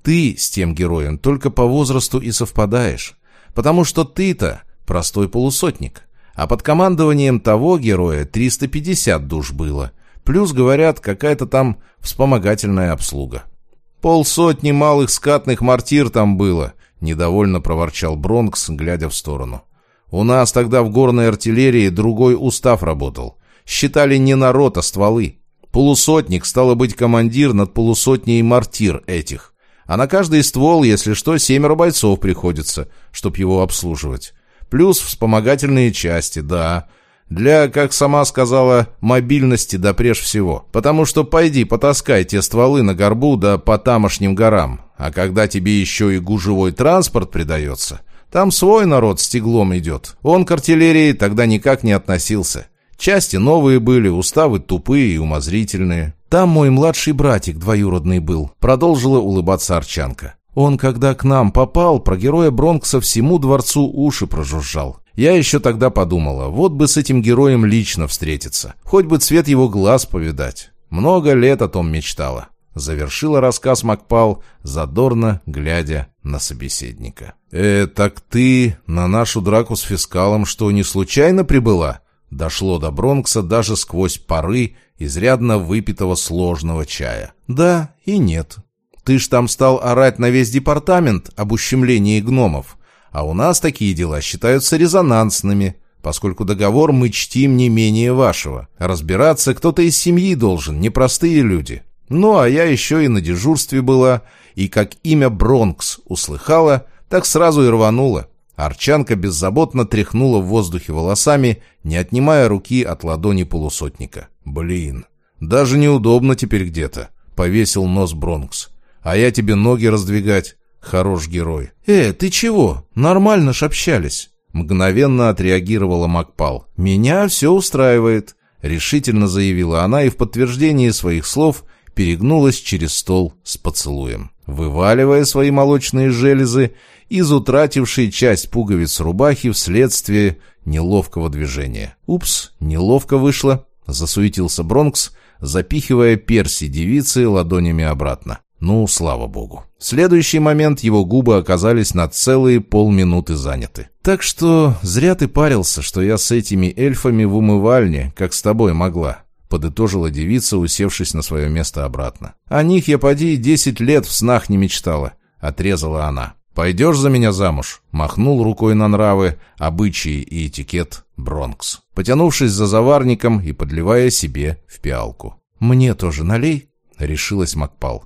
Ты с тем героем только по возрасту и совпадаешь, потому что ты-то простой полусотник, а под командованием того героя 350 душ было, плюс, говорят, какая-то там вспомогательная обслуга. Полсотни малых скатных мортир там было, недовольно проворчал Бронкс, глядя в сторону. У нас тогда в горной артиллерии другой устав работал. Считали не народ, а стволы. Полусотник, стало быть, командир над полусотней мортир этих. А на каждый ствол, если что, семеро бойцов приходится, чтоб его обслуживать. Плюс вспомогательные части, да. Для, как сама сказала, мобильности да прежде всего. Потому что пойди потаскай те стволы на горбу да по тамошним горам. А когда тебе еще и гужевой транспорт придается, там свой народ с тяглом идет. Он к артиллерии тогда никак не относился. Части новые были, уставы тупые и умозрительные. Там мой младший братик двоюродный был, продолжила улыбаться Арчанка. Он, когда к нам попал, про героя Бронкса всему дворцу уши прожужжал. Я еще тогда подумала, вот бы с этим героем лично встретиться, хоть бы цвет его глаз повидать. Много лет о том мечтала. Завершила рассказ Макпал, задорно глядя на собеседника. «Э, так ты на нашу драку с фискалом что, не случайно прибыла?» Дошло до Бронкса даже сквозь пары изрядно выпитого сложного чая. Да и нет. Ты ж там стал орать на весь департамент об ущемлении гномов. А у нас такие дела считаются резонансными, поскольку договор мы чтим не менее вашего. Разбираться кто-то из семьи должен, непростые люди. Ну, а я еще и на дежурстве была, и как имя Бронкс услыхала, так сразу и рванула. Арчанка беззаботно тряхнула в воздухе волосами, не отнимая руки от ладони полусотника. «Блин, даже неудобно теперь где-то», — повесил нос Бронкс. «А я тебе ноги раздвигать. Хорош герой». «Э, ты чего? Нормально ж общались». Мгновенно отреагировала Макпал. «Меня все устраивает. решительно заявила она и в подтверждении своих слов перегнулась через стол с поцелуем, вываливая свои молочные железы из утратившей часть пуговиц рубахи вследствие неловкого движения. «Упс, неловко вышло», — засуетился Бронкс, запихивая перси девицы ладонями обратно. Ну, слава богу. В следующий момент его губы оказались на целые полминуты заняты. Так что зря ты парился, что я с этими эльфами в умывальне, как с тобой могла. Подытожила девица, усевшись на свое место обратно. О них я, поди, десять лет в снах не мечтала. Отрезала она. «Пойдешь за меня замуж?» Махнул рукой на нравы, обычаи и этикет Бронкс, потянувшись за заварником и подливая себе в пиалку. «Мне тоже налей?» — решилась Макпал.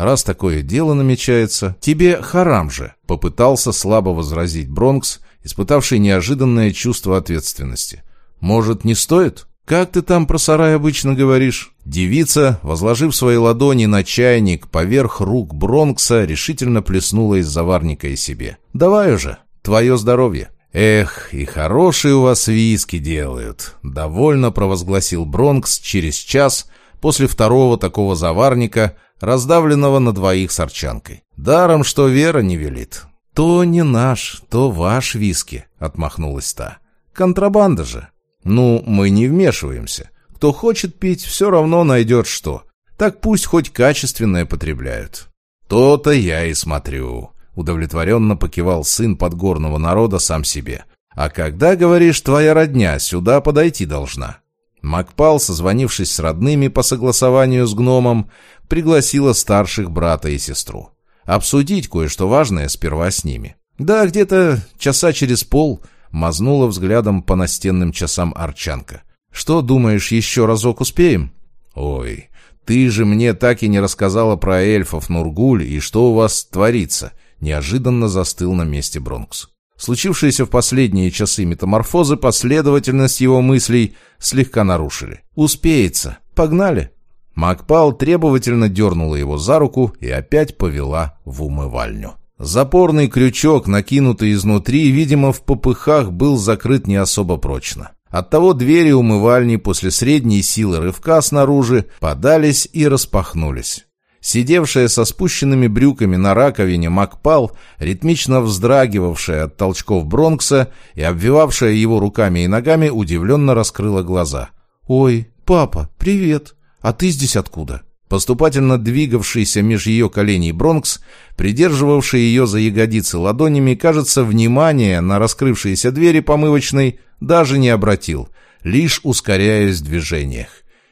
Раз такое дело намечается, тебе харам же, попытался слабо возразить Бронкс, испытавший неожиданное чувство ответственности. Может, не стоит? Как ты там про сарай обычно говоришь? Девица, возложив свои ладони на чайник поверх рук Бронкса, решительно плеснула из заварника и себе. «Давай уже, твое здоровье». «Эх, и хорошие у вас виски делают», — довольно провозгласил Бронкс через час после второго такого заварника, раздавленного на двоих с арчанкой. Даром, что Вера не велит. «То не наш, то ваш виски», — отмахнулась та. «Контрабанда же». «Ну, мы не вмешиваемся. Кто хочет пить, все равно найдет что. Так пусть хоть качественное потребляют». «То-то я и смотрю», — удовлетворенно покивал сын подгорного народа сам себе. «А когда, говоришь, твоя родня сюда подойти должна?» Макпал, созвонившись с родными по согласованию с гномом, пригласила старших брата и сестру. Обсудить кое-что важное сперва с ними. Да, где-то часа через пол мазнула взглядом по настенным часам Арчанка. «Что, думаешь, еще разок успеем?» «Ой, ты же мне так и не рассказала про эльфов Нургуль и что у вас творится», неожиданно застыл на месте Бронкс. Случившиеся в последние часы метаморфозы последовательность его мыслей слегка нарушили. «Успеется. Погнали!» Макпал требовательно дернула его за руку и опять повела в умывальню. Запорный крючок, накинутый изнутри, видимо, в попыхах был закрыт не особо прочно. Оттого двери умывальни после средней силы рывка снаружи подались и распахнулись. Сидевшая со спущенными брюками на раковине Макпал, ритмично вздрагивавшая от толчков Бронкса и обвивавшая его руками и ногами, удивленно раскрыла глаза. «Ой, папа, привет! А ты здесь откуда?» Поступательно двигавшийся меж ее коленей Бронкс, придерживавший ее за ягодицы ладонями, кажется, внимания на раскрывшиеся двери помывочной даже не обратил, лишь ускоряясь в движениях.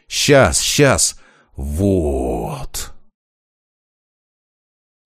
«Сейчас, сейчас! Вот!»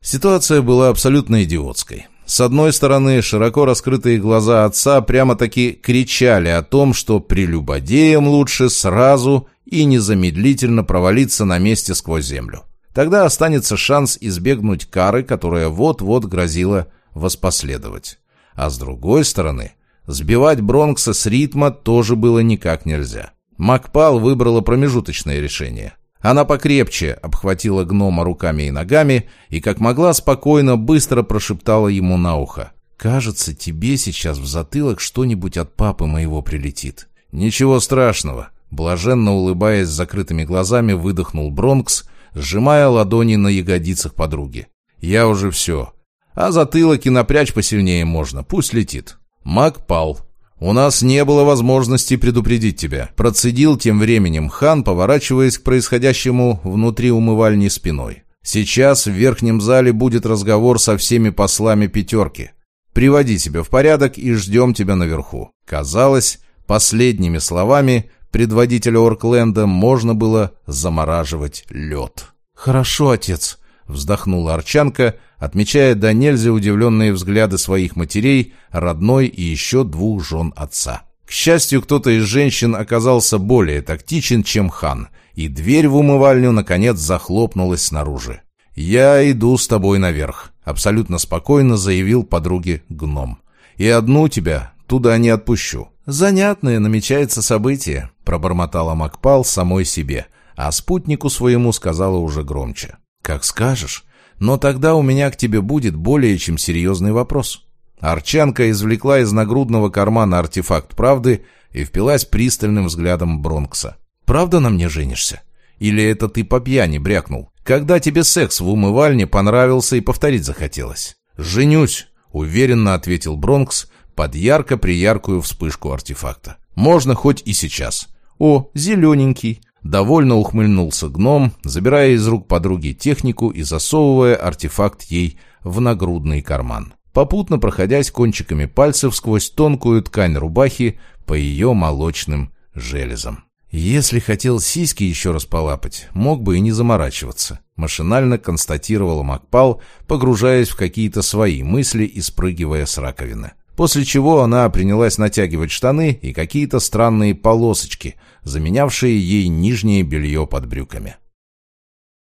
Ситуация была абсолютно идиотской. С одной стороны, широко раскрытые глаза отца прямо-таки кричали о том, что прелюбодеям лучше сразу и незамедлительно провалиться на месте сквозь землю. Тогда останется шанс избегнуть кары, которая вот-вот грозила воспоследовать. А с другой стороны, сбивать Бронкса с ритма тоже было никак нельзя. Макпал выбрала промежуточное решение. Она покрепче обхватила гнома руками и ногами и, как могла, спокойно, быстро прошептала ему на ухо. «Кажется, тебе сейчас в затылок что-нибудь от папы моего прилетит». «Ничего страшного», — блаженно улыбаясь закрытыми глазами, выдохнул Бронкс, сжимая ладони на ягодицах подруги. «Я уже все. А затылок и напрячь посильнее можно, пусть летит». Маг пал. «У нас не было возможности предупредить тебя», — процедил тем временем хан, поворачиваясь к происходящему внутри умывальни спиной. «Сейчас в верхнем зале будет разговор со всеми послами пятерки. Приводи себя в порядок и ждем тебя наверху». Казалось, последними словами предводителя Оркленда можно было замораживать лед. «Хорошо, отец», Вздохнула Арчанка, отмечая до нельзя удивленные взгляды своих матерей, родной и еще двух жен отца. К счастью, кто-то из женщин оказался более тактичен, чем хан, и дверь в умывальню, наконец, захлопнулась снаружи. «Я иду с тобой наверх», — абсолютно спокойно заявил подруге гном. «И одну тебя туда не отпущу». «Занятное намечается событие», — пробормотала Макпал самой себе, а спутнику своему сказала уже громче. «Как скажешь. Но тогда у меня к тебе будет более чем серьезный вопрос». Арчанка извлекла из нагрудного кармана артефакт правды и впилась пристальным взглядом Бронкса. Правда на мне женишься? Или это ты по пьяни брякнул? Когда тебе секс в умывальне понравился и повторить захотелось? «Женюсь», — уверенно ответил Бронкс под ярко-прияркую вспышку артефакта. «Можно хоть и сейчас». «О, зелененький!» Довольно ухмыльнулся гном, забирая из рук подруги технику и засовывая артефакт ей в нагрудный карман, попутно проходясь кончиками пальцев сквозь тонкую ткань рубахи по ее молочным железам. Если хотел сиськи еще раз полапать, мог бы и не заморачиваться. Машинально констатировал Макпал, погружаясь в какие-то свои мысли и спрыгивая с раковины. После чего она принялась натягивать штаны и какие-то странные полосочки, заменявшие ей нижнее белье под брюками.